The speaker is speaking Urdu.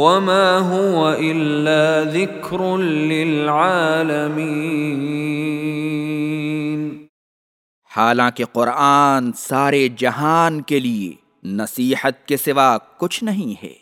وما هو الا ذکر للعالمین حالانکہ قرآن سارے جہان کے لیے نصیحت کے سوا کچھ نہیں ہے۔